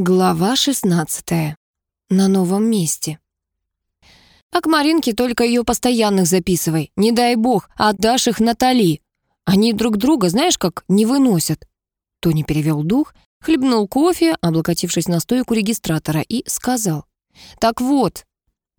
Глава 16. На новом месте. А к Маринке только ее постоянных записывай. Не дай бог, отдашь их Натали. Они друг друга, знаешь, как не выносят. Тони перевел дух, хлебнул кофе, облокотившись на стойку регистратора, и сказал. «Так вот».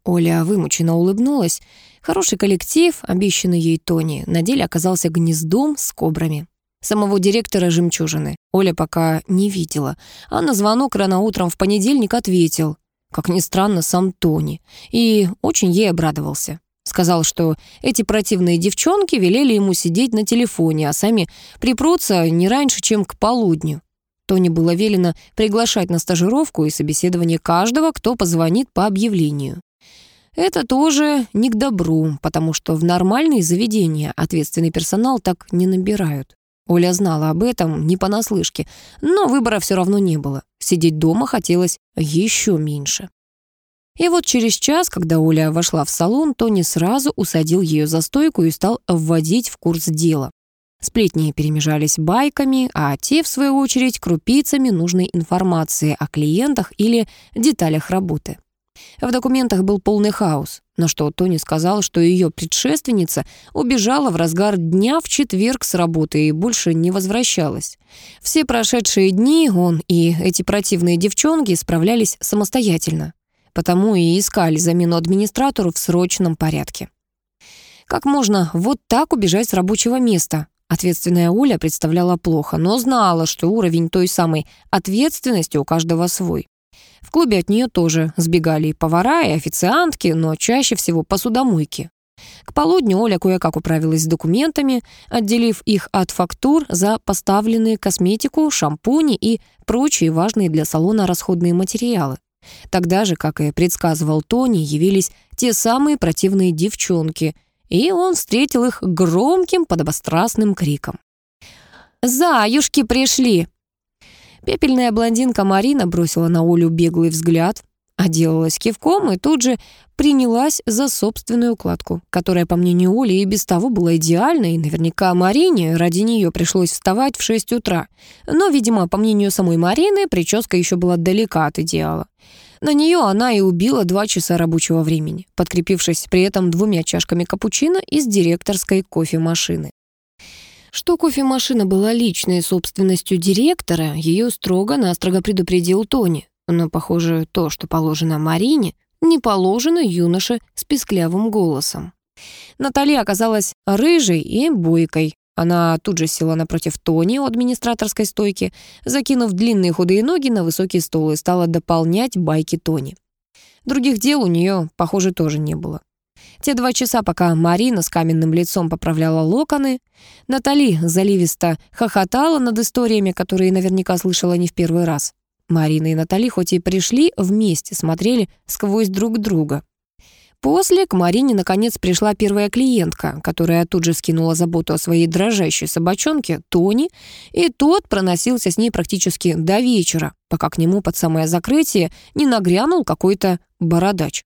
Оля вымученно улыбнулась. Хороший коллектив, обещанный ей Тони, на деле оказался гнездом с кобрами. Самого директора «Жемчужины» Оля пока не видела, а на звонок рано утром в понедельник ответил, как ни странно, сам Тони, и очень ей обрадовался. Сказал, что эти противные девчонки велели ему сидеть на телефоне, а сами припрутся не раньше, чем к полудню. Тони было велено приглашать на стажировку и собеседование каждого, кто позвонит по объявлению. Это тоже не к добру, потому что в нормальные заведения ответственный персонал так не набирают. Оля знала об этом не понаслышке, но выбора все равно не было. Сидеть дома хотелось еще меньше. И вот через час, когда Оля вошла в салон, Тони сразу усадил ее за стойку и стал вводить в курс дела. Сплетни перемежались байками, а те, в свою очередь, крупицами нужной информации о клиентах или деталях работы. В документах был полный хаос, на что Тони сказал, что ее предшественница убежала в разгар дня в четверг с работы и больше не возвращалась. Все прошедшие дни он и эти противные девчонки справлялись самостоятельно, потому и искали замену администратору в срочном порядке. Как можно вот так убежать с рабочего места? Ответственная Оля представляла плохо, но знала, что уровень той самой ответственности у каждого свой. В клубе от нее тоже сбегали и повара, и официантки, но чаще всего посудомойки. К полудню Оля кое-как управилась с документами, отделив их от фактур за поставленные косметику, шампуни и прочие важные для салона расходные материалы. Тогда же, как и предсказывал Тони, явились те самые противные девчонки, и он встретил их громким подобострастным криком. «Заюшки пришли!» Пепельная блондинка Марина бросила на Олю беглый взгляд, отделалась кивком и тут же принялась за собственную укладку, которая, по мнению Оли, и без того была идеальной, и наверняка Марине ради нее пришлось вставать в 6 утра. Но, видимо, по мнению самой Марины, прическа еще была далека от идеала. На нее она и убила два часа рабочего времени, подкрепившись при этом двумя чашками капучино из директорской кофемашины. Что кофемашина была личной собственностью директора, ее строго-настрого предупредил Тони. Но, похоже, то, что положено Марине, не положено юноше с писклявым голосом. Натали оказалась рыжей и бойкой. Она тут же села напротив Тони у администраторской стойки, закинув длинные худые ноги на высокий стол и стала дополнять байки Тони. Других дел у нее, похоже, тоже не было. Те два часа, пока Марина с каменным лицом поправляла локоны, Натали заливисто хохотала над историями, которые наверняка слышала не в первый раз. Марина и Натали хоть и пришли вместе, смотрели сквозь друг друга. После к Марине наконец пришла первая клиентка, которая тут же скинула заботу о своей дрожащей собачонке Тони, и тот проносился с ней практически до вечера, пока к нему под самое закрытие не нагрянул какой-то бородач.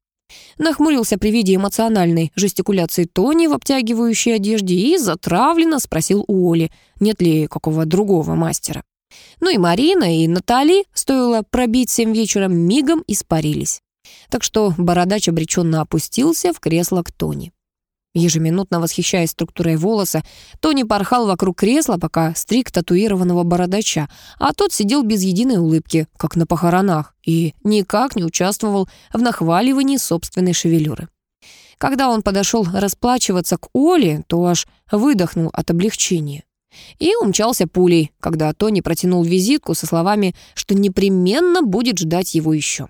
Нахмурился при виде эмоциональной жестикуляции Тони в обтягивающей одежде и затравленно спросил у Оли, нет ли какого другого мастера. Ну и Марина, и Натали, стоило пробить семь вечером, мигом испарились. Так что бородач обреченно опустился в кресло к Тони. Ежеминутно восхищаясь структурой волоса, Тони порхал вокруг кресла, пока стриг татуированного бородача, а тот сидел без единой улыбки, как на похоронах, и никак не участвовал в нахваливании собственной шевелюры. Когда он подошел расплачиваться к Оле, то аж выдохнул от облегчения. И умчался пулей, когда Тони протянул визитку со словами, что непременно будет ждать его еще.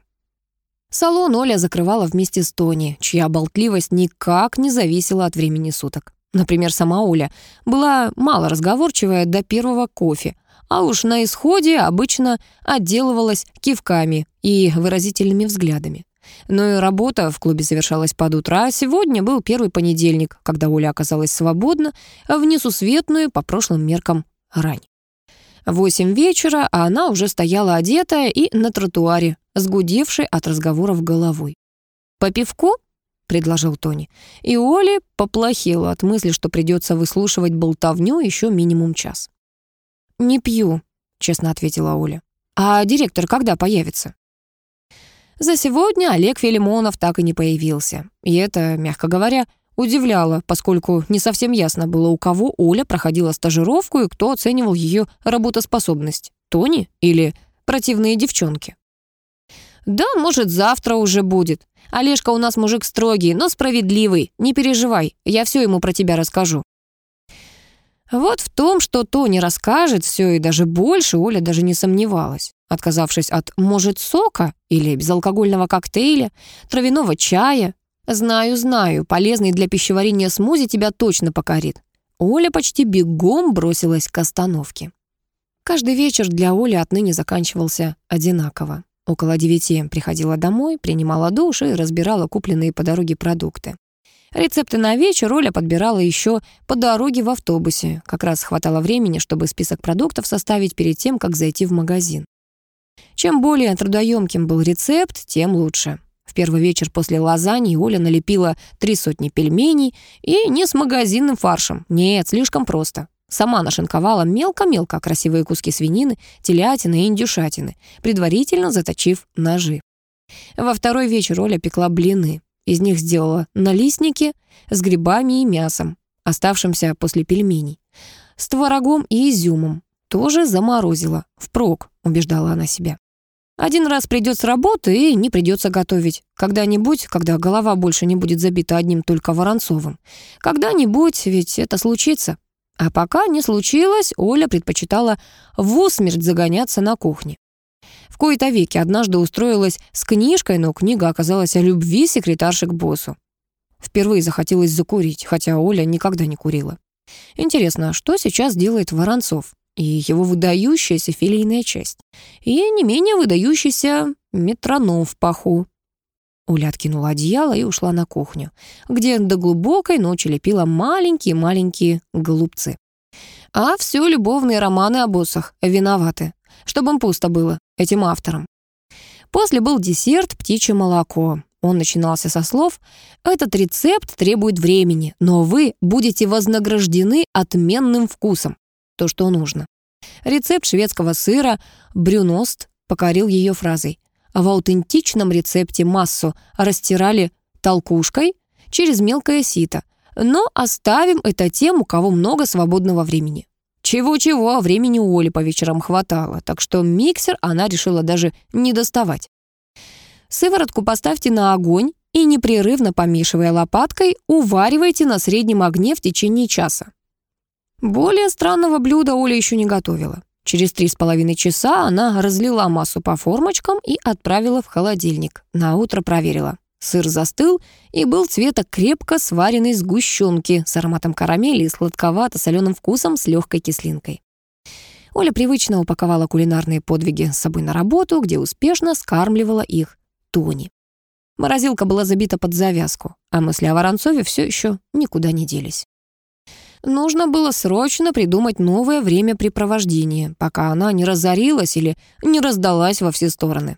Салон Оля закрывала вместе с Тони, чья болтливость никак не зависела от времени суток. Например, сама Оля была мало разговорчивая до первого кофе, а уж на исходе обычно отделывалась кивками и выразительными взглядами. Но и работа в клубе завершалась под утро, а сегодня был первый понедельник, когда Оля оказалась свободна в несусветную по прошлым меркам рань. Восемь вечера, а она уже стояла одетая и на тротуаре, сгудевшей от разговоров головой. «По пивку?» — предложил Тони. И Оле поплохело от мысли, что придется выслушивать болтовню еще минимум час. «Не пью», — честно ответила Оля. А директор когда появится?» За сегодня Олег Филимонов так и не появился. И это, мягко говоря, удивляло, поскольку не совсем ясно было, у кого Оля проходила стажировку и кто оценивал ее работоспособность. Тони или противные девчонки? «Да, может, завтра уже будет. Олежка у нас мужик строгий, но справедливый. Не переживай, я все ему про тебя расскажу». Вот в том, что Тони расскажет все и даже больше, Оля даже не сомневалась. Отказавшись от, может, сока или безалкогольного коктейля, травяного чая. Знаю, знаю, полезный для пищеварения смузи тебя точно покорит. Оля почти бегом бросилась к остановке. Каждый вечер для Оли отныне заканчивался одинаково. Около девяти приходила домой, принимала душ и разбирала купленные по дороге продукты. Рецепты на вечер Оля подбирала еще по дороге в автобусе. Как раз хватало времени, чтобы список продуктов составить перед тем, как зайти в магазин. Чем более трудоемким был рецепт, тем лучше. В первый вечер после лазаньи Оля налепила три сотни пельменей и не с магазинным фаршем. Нет, слишком просто. Сама нашинковала мелко-мелко красивые куски свинины, телятины и индюшатины, предварительно заточив ножи. Во второй вечер Оля пекла блины. Из них сделала налистники с грибами и мясом, оставшимся после пельменей. С творогом и изюмом. Тоже заморозила. Впрок, убеждала она себя. Один раз придет с работы и не придется готовить. Когда-нибудь, когда голова больше не будет забита одним только Воронцовым. Когда-нибудь, ведь это случится. А пока не случилось, Оля предпочитала в усмерть загоняться на кухне. В кои-то веки однажды устроилась с книжкой, но книга оказалась о любви секретарши к боссу. Впервые захотелось закурить, хотя Оля никогда не курила. Интересно, что сейчас делает Воронцов и его выдающаяся филейная часть? И не менее выдающийся метроном в паху. Оля откинула одеяло и ушла на кухню, где до глубокой ночи лепила маленькие-маленькие голубцы. А все любовные романы о боссах виноваты, чтобы им пусто было, этим авторам. После был десерт «Птичье молоко». Он начинался со слов «Этот рецепт требует времени, но вы будете вознаграждены отменным вкусом». То, что нужно. Рецепт шведского сыра «Брюност» покорил ее фразой в аутентичном рецепте массу растирали толкушкой через мелкое сито, но оставим это тем, у кого много свободного времени. Чего-чего, а времени у Оли по вечерам хватало, так что миксер она решила даже не доставать. Сыворотку поставьте на огонь и, непрерывно помешивая лопаткой, уваривайте на среднем огне в течение часа. Более странного блюда Оля еще не готовила. Через три с половиной часа она разлила массу по формочкам и отправила в холодильник. На утро проверила. Сыр застыл и был цвета крепко сваренной сгущенки с ароматом карамели и сладковато-соленым вкусом с легкой кислинкой. Оля привычно упаковала кулинарные подвиги с собой на работу, где успешно скармливала их Тони. Морозилка была забита под завязку, а мысли о Воронцове все еще никуда не делись. Нужно было срочно придумать новое времяпрепровождение, пока она не разорилась или не раздалась во все стороны.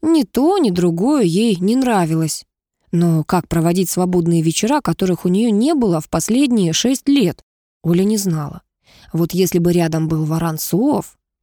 Ни то, ни другое ей не нравилось. Но как проводить свободные вечера, которых у нее не было в последние шесть лет, Оля не знала. Вот если бы рядом был Воронцов...